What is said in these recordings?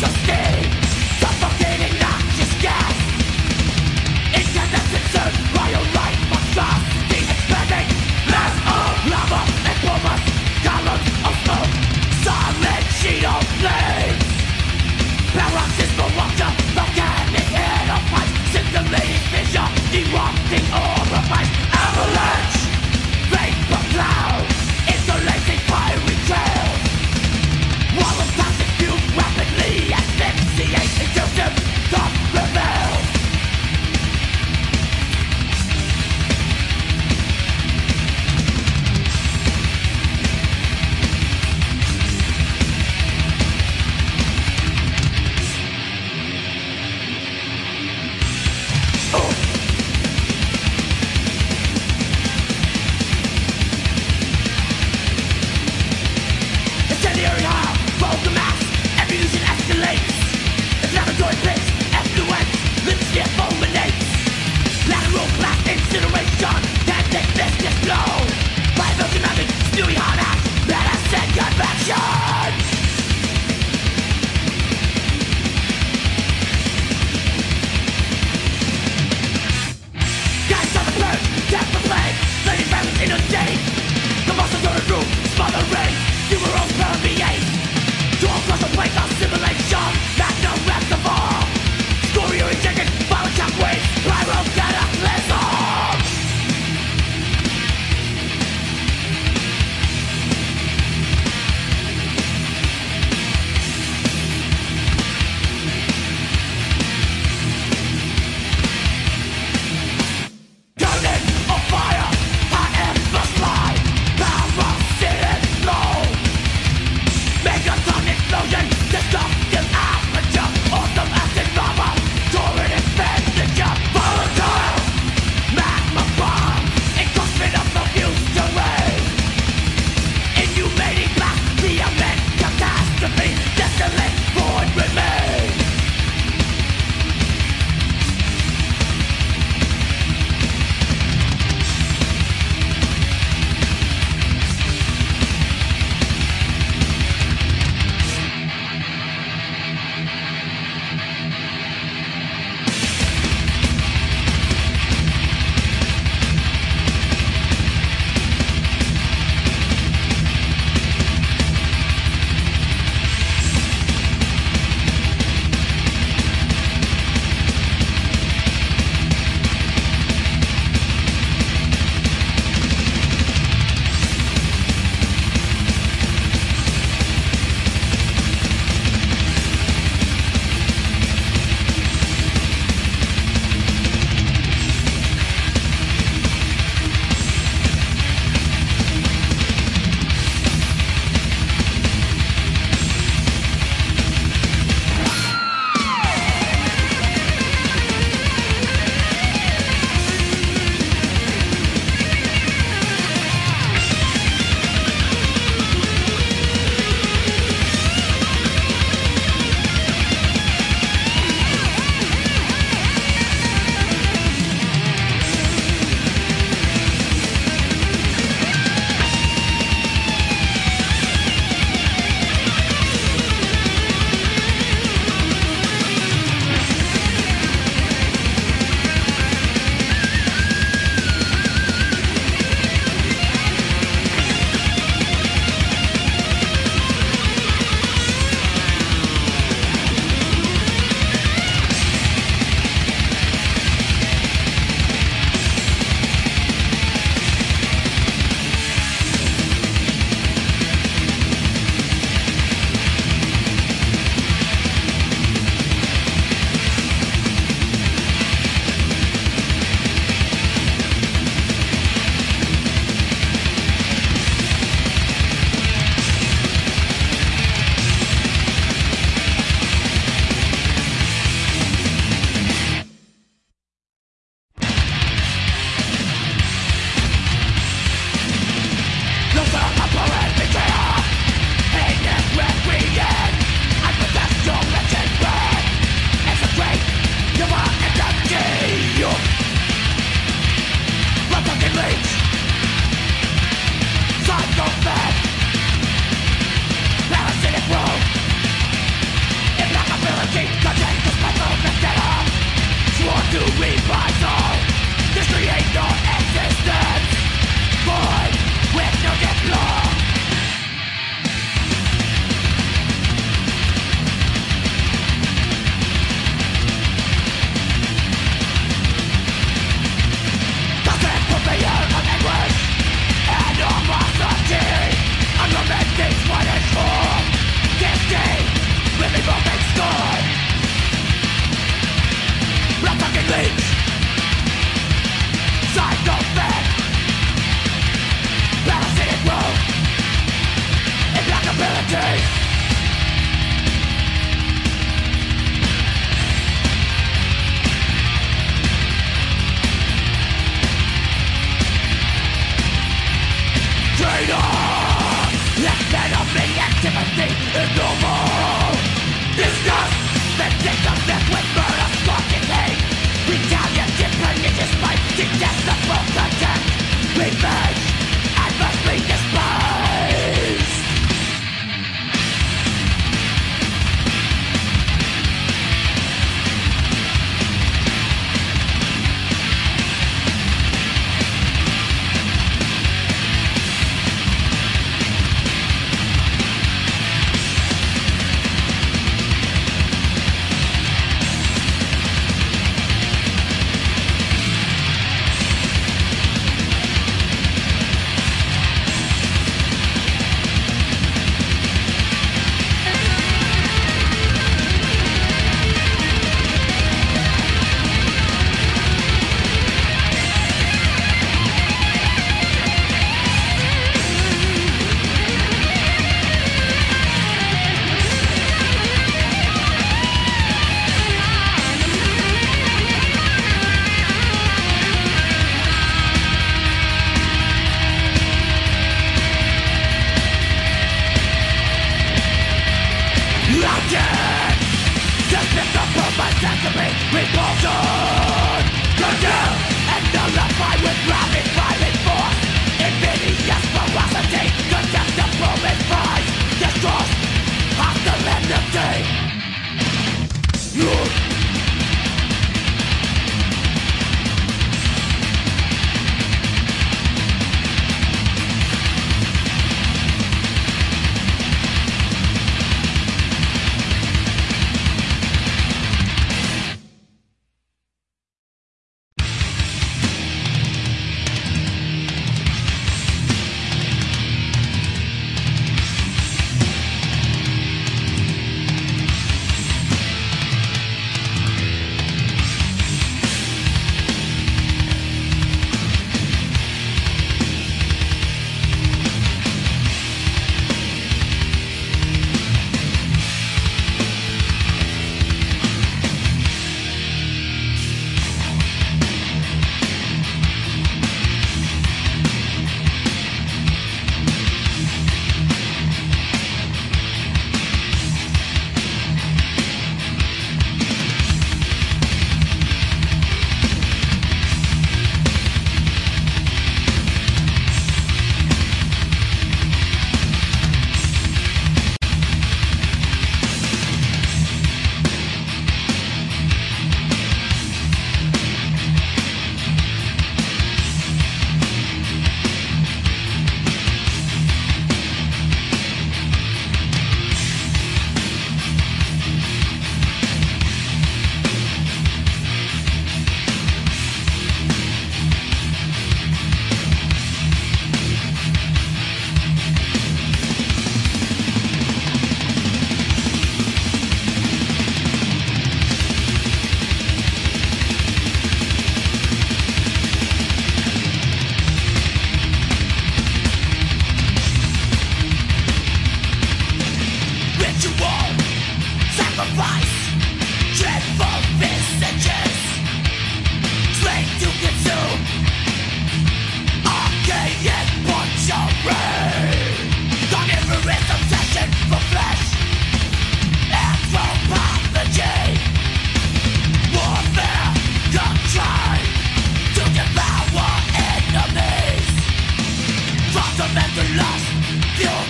Just get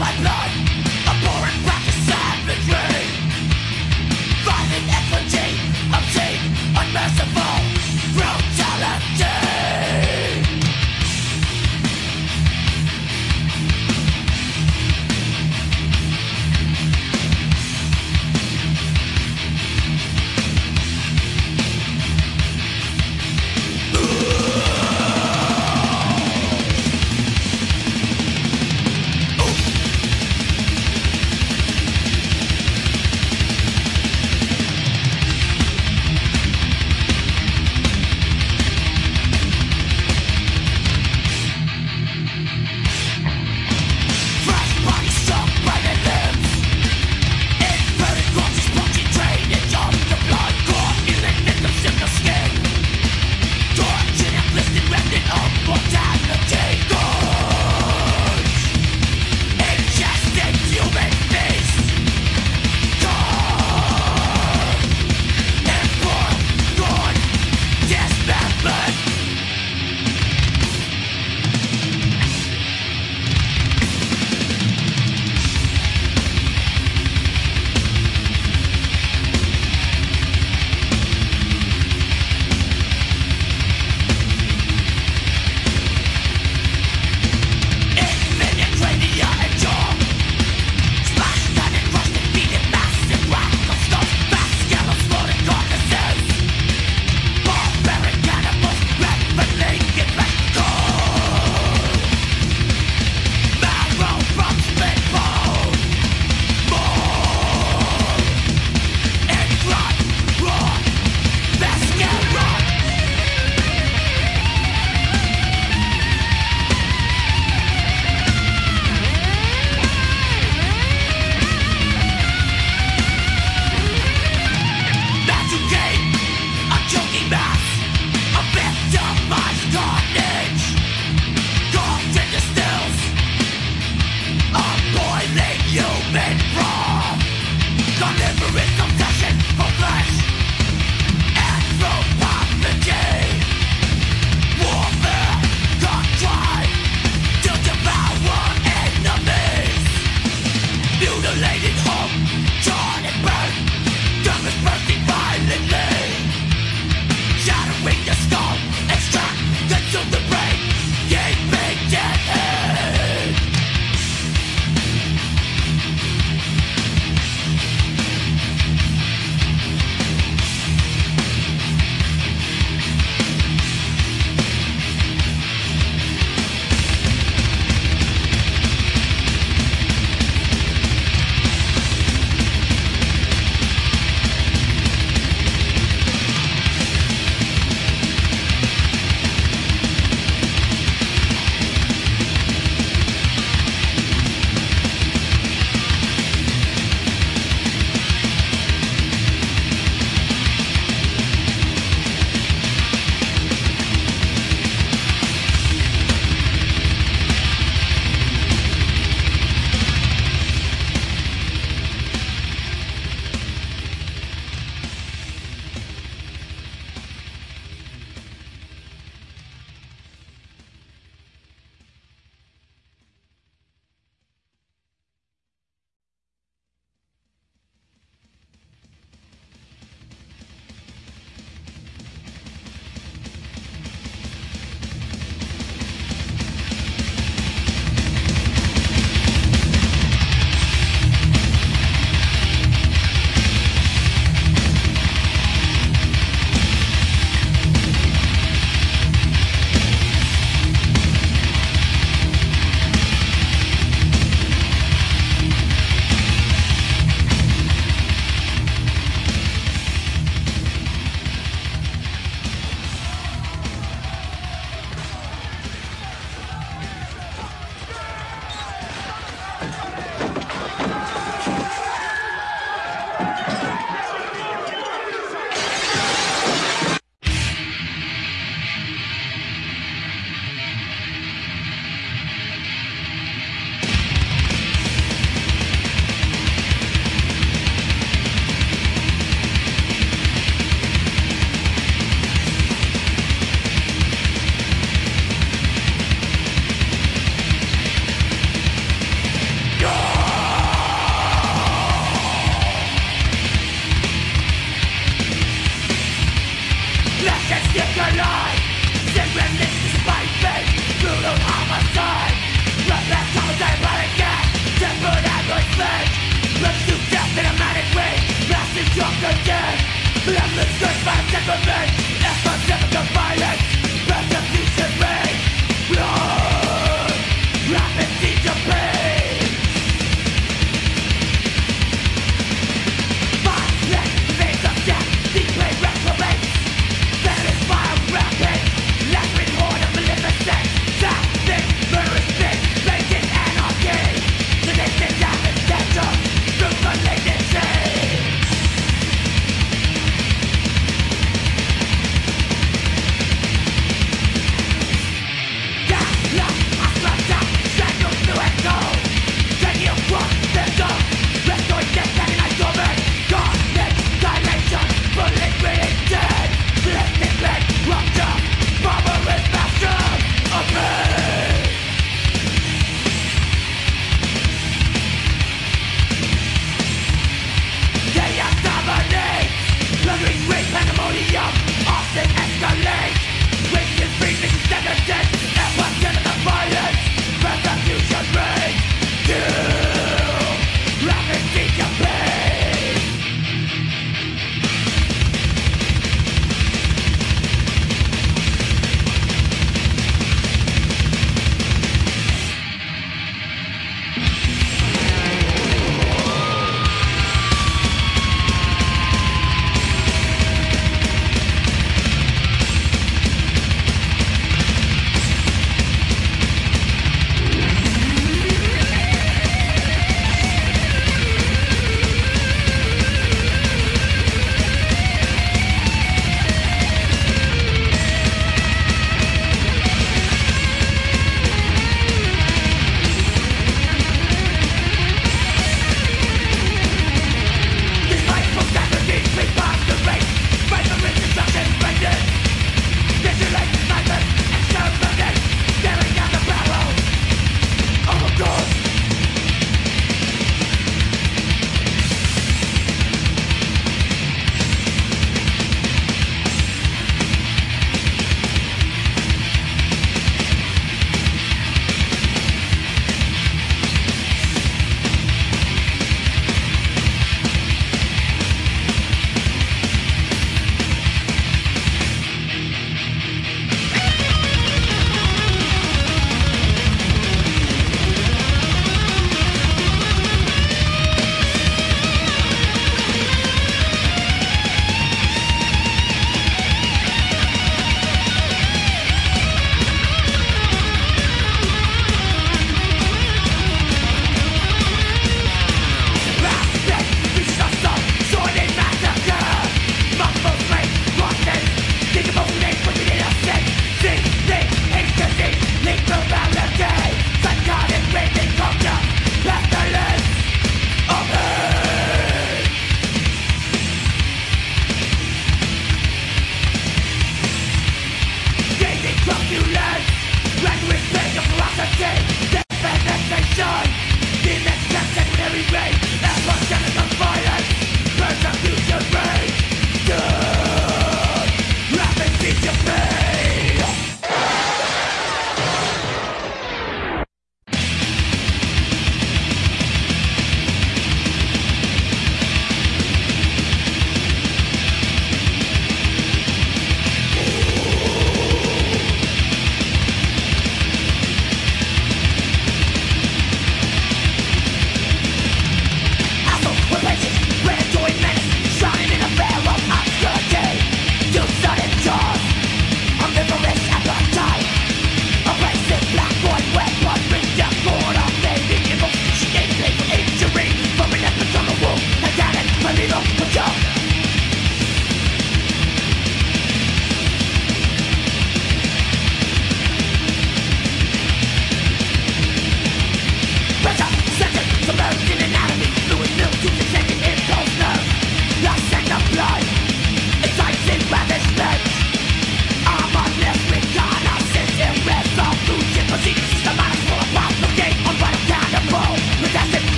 my blood, a pouring back